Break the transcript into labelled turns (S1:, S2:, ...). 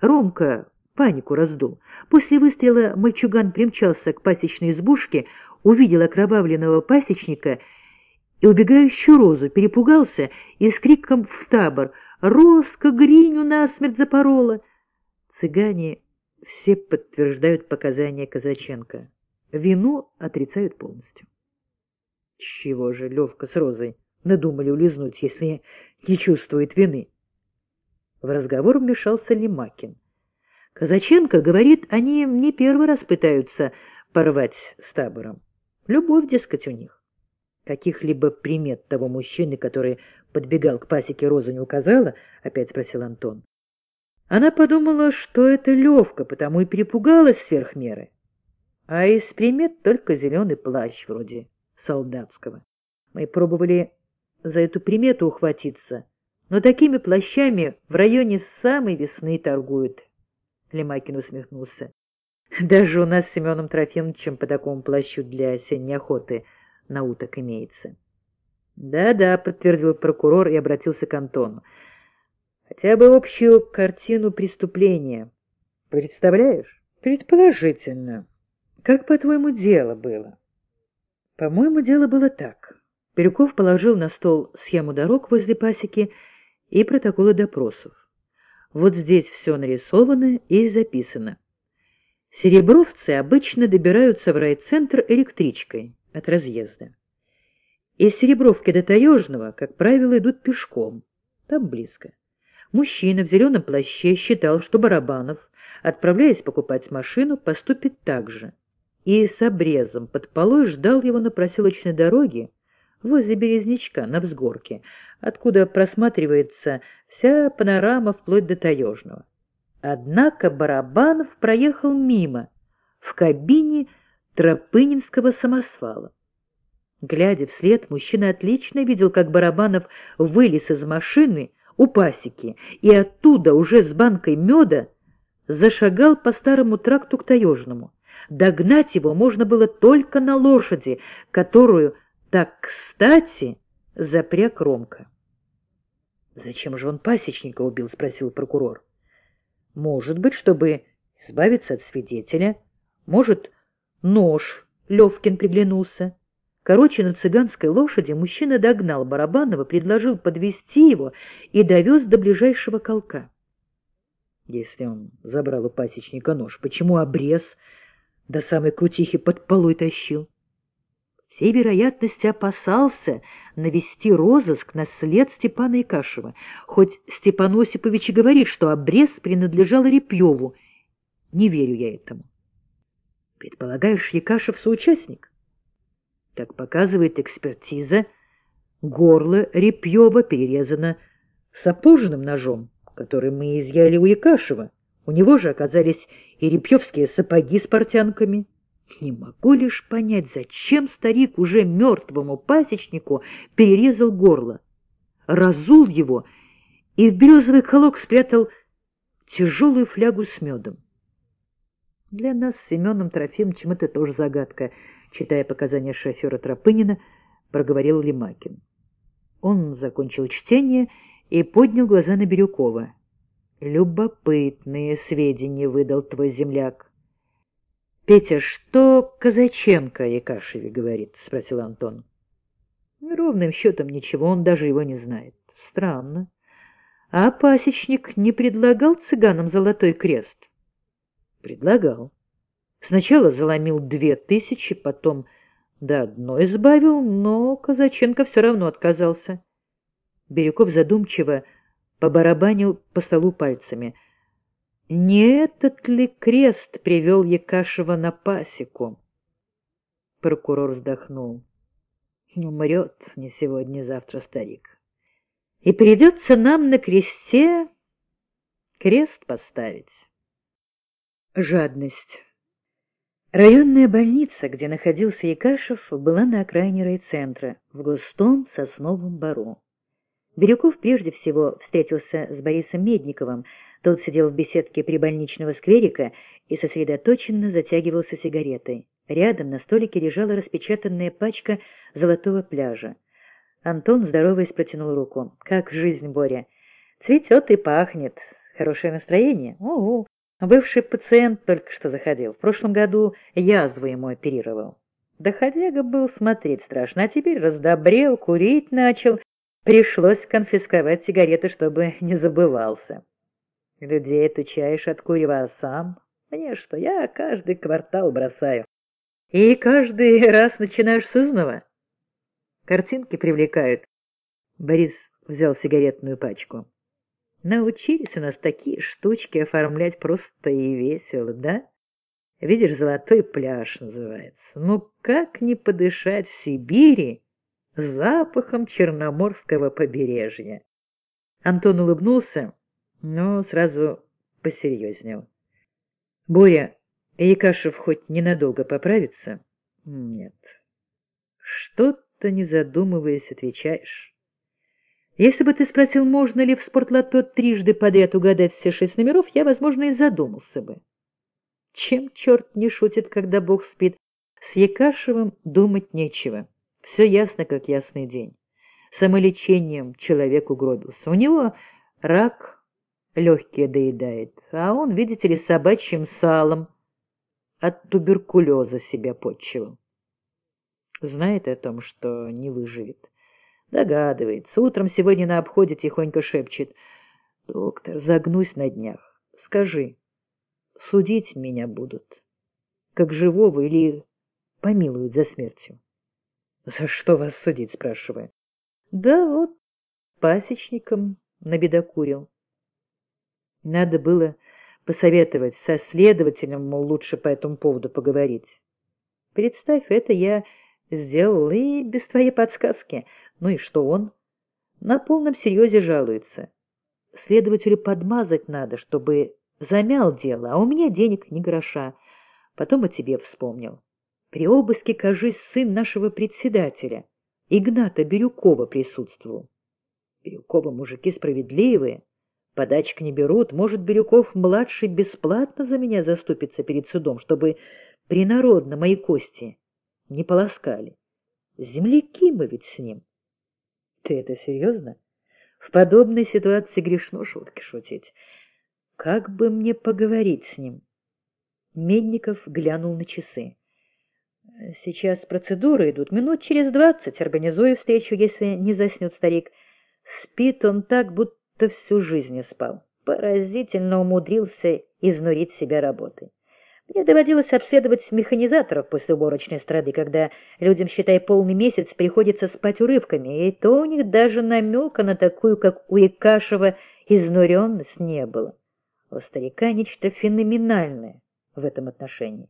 S1: Ромка панику раздул. После выстрела мальчуган примчался к пасечной избушке, увидел окровавленного пасечника и убегающую розу, перепугался и с криком в табор «Роска, Гриню насмерть запорола!» Цыгане все подтверждают показания Казаченко. Вину отрицают полностью. Чего же Левка с Розой надумали улизнуть, если не чувствует вины? В разговор вмешался Лимакин. Казаченко говорит, они не первый раз пытаются порвать с табором. Любовь, дескать, у них. Каких-либо примет того мужчины, который подбегал к пасеке Роза, не указала? Опять спросил Антон. Она подумала, что это Левка, потому и перепугалась сверх меры. А из примет только зеленый плащ вроде солдатского. Мы пробовали за эту примету ухватиться, но такими плащами в районе самой весны торгуют. Лемакин усмехнулся. Даже у нас с Семеном Трофимовичем по такому плащу для осенней охоты на уток имеется. Да-да, подтвердил прокурор и обратился к Антону. Хотя бы общую картину преступления. Представляешь? Предположительно. Как, по-твоему, дело было? По-моему, дело было так. Перюков положил на стол схему дорог возле пасеки и протоколы допросов. Вот здесь все нарисовано и записано. Серебровцы обычно добираются в райцентр электричкой от разъезда. Из Серебровки до Таежного, как правило, идут пешком. Там близко. Мужчина в зеленом плаще считал, что Барабанов, отправляясь покупать машину, поступит так же. И с обрезом под полой ждал его на проселочной дороге возле Березнячка на взгорке, откуда просматривается вся панорама вплоть до Таежного. Однако Барабанов проехал мимо, в кабине Тропынинского самосвала. Глядя вслед, мужчина отлично видел, как Барабанов вылез из машины у пасеки и оттуда уже с банкой меда зашагал по старому тракту к Таежному. Догнать его можно было только на лошади, которую так кстати запряг Ромка. «Зачем же он пасечника убил?» — спросил прокурор. «Может быть, чтобы избавиться от свидетеля. Может, нож Левкин приглянулся. Короче, на цыганской лошади мужчина догнал Барабанова, предложил подвести его и довез до ближайшего колка. Если он забрал у пасечника нож, почему обрез до самой крутихи под полой тащил? Всей вероятности опасался навести розыск на след Степана Икашева, хоть Степан Осипович и говорит, что обрез принадлежал Репьеву. Не верю я этому. Предполагаешь, Якашев соучастник? Как показывает экспертиза, горло Репьева перерезано сапожным ножом, который мы изъяли у Якашева. У него же оказались и репьевские сапоги с портянками. Не могу лишь понять, зачем старик уже мертвому пасечнику перерезал горло, разул его и в березовый колок спрятал тяжелую флягу с медом. Для нас с Семеном Трофимовичем это тоже загадка — читая показания шофера Тропынина, проговорил Лимакин. Он закончил чтение и поднял глаза на Бирюкова. «Любопытные сведения выдал твой земляк». «Петя, что Казаченко о Якашеве говорит?» — спросил Антон. «Ровным счетом ничего, он даже его не знает. Странно. А пасечник не предлагал цыганам золотой крест?» «Предлагал. Сначала заломил две тысячи, потом до одной избавил, но Казаченко все равно отказался. Бирюков задумчиво побарабанил по столу пальцами. Не этот ли крест привел Якашева на пасеку? Прокурор вздохнул. Умрет не сегодня, завтра старик. И придется нам на кресте крест поставить. Жадность. Районная больница, где находился Якашев, была на окраине райцентра, в густом сосновом бару. Бирюков прежде всего встретился с Борисом Медниковым. Тот сидел в беседке прибольничного скверика и сосредоточенно затягивался сигаретой. Рядом на столике лежала распечатанная пачка золотого пляжа. Антон, здороваясь, протянул руку. «Как жизнь, Боря?» «Цветет и пахнет. Хорошее настроение? Ого! Бывший пациент только что заходил. В прошлом году язву ему оперировал. Доходяга был смотреть страшно, а теперь раздобрел, курить начал. Пришлось конфисковать сигареты, чтобы не забывался. Людей отучаешь от курева, а сам... Мне что, я каждый квартал бросаю. И каждый раз начинаешь с изного. Картинки привлекают. Борис взял сигаретную пачку. Научились у нас такие штучки оформлять просто и весело, да? Видишь, золотой пляж называется. Ну как не подышать в Сибири запахом черноморского побережья? Антон улыбнулся, но сразу посерьезнел. Боря, Якашев хоть ненадолго поправится? Нет. Что-то не задумываясь отвечаешь. Если бы ты спросил, можно ли в спортлото трижды подряд угадать все шесть номеров, я, возможно, и задумался бы. Чем черт не шутит, когда Бог спит? С Якашевым думать нечего. Все ясно, как ясный день. Самолечением человек угробился. У него рак легкие доедает, а он, видите ли, собачьим салом от туберкулеза себя почивал. Знает о том, что не выживет. Догадывается. Утром сегодня на обходе тихонько шепчет. «Доктор, загнусь на днях. Скажи, судить меня будут, как живого или помилуют за смертью?» «За что вас судить?» — спрашиваю. «Да вот, пасечником набедокурил. Надо было посоветовать со следователем, мол, лучше по этому поводу поговорить. Представь, это я сделал и без твоей подсказки. Ну и что он? На полном серьезе жалуется. Следователю подмазать надо, чтобы замял дело, а у меня денег ни гроша. Потом о тебе вспомнил. При обыске, кажись, сын нашего председателя, Игната Бирюкова, присутствовал. Бирюкова мужики справедливые, подачек не берут. Может, Бирюков-младший бесплатно за меня заступится перед судом, чтобы принародно мои кости не полоскали. Земляки мы ведь с ним. Ты это серьезно? В подобной ситуации грешно шутки шутить. Как бы мне поговорить с ним? Медников глянул на часы. Сейчас процедуры идут. Минут через двадцать организую встречу, если не заснет старик. Спит он так, будто всю жизнь спал. Поразительно умудрился изнурить себя работой. Мне доводилось обследовать механизаторов после уборочной страды, когда людям, считай, полный месяц приходится спать урывками, и то у них даже намека на такую, как у Икашева, изнуренность не было. У старика нечто феноменальное в этом отношении.